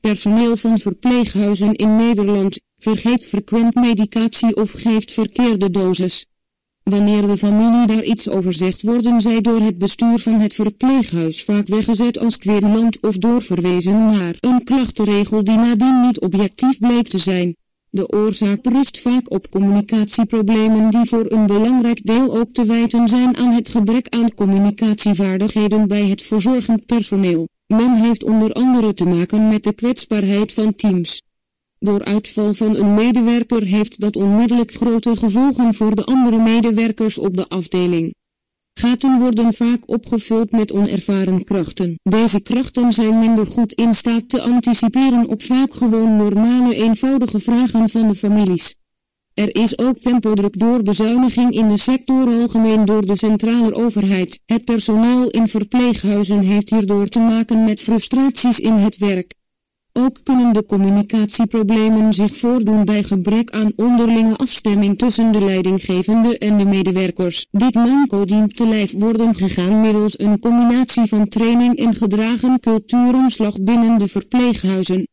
Personeel van verpleeghuizen in Nederland vergeet frequent medicatie of geeft verkeerde doses. Wanneer de familie daar iets over zegt worden zij door het bestuur van het verpleeghuis vaak weggezet als querulant of doorverwezen naar een klachtenregel die nadien niet objectief bleek te zijn. De oorzaak rust vaak op communicatieproblemen die voor een belangrijk deel ook te wijten zijn aan het gebrek aan communicatievaardigheden bij het verzorgend personeel. Men heeft onder andere te maken met de kwetsbaarheid van teams. Door uitval van een medewerker heeft dat onmiddellijk grote gevolgen voor de andere medewerkers op de afdeling. Gaten worden vaak opgevuld met onervaren krachten. Deze krachten zijn minder goed in staat te anticiperen op vaak gewoon normale eenvoudige vragen van de families. Er is ook tempodruk door bezuiniging in de sector algemeen door de centrale overheid. Het personeel in verpleeghuizen heeft hierdoor te maken met frustraties in het werk. Ook kunnen de communicatieproblemen zich voordoen bij gebrek aan onderlinge afstemming tussen de leidinggevende en de medewerkers. Dit manco dient te lijf worden gegaan middels een combinatie van training en gedragen cultuuromslag binnen de verpleeghuizen.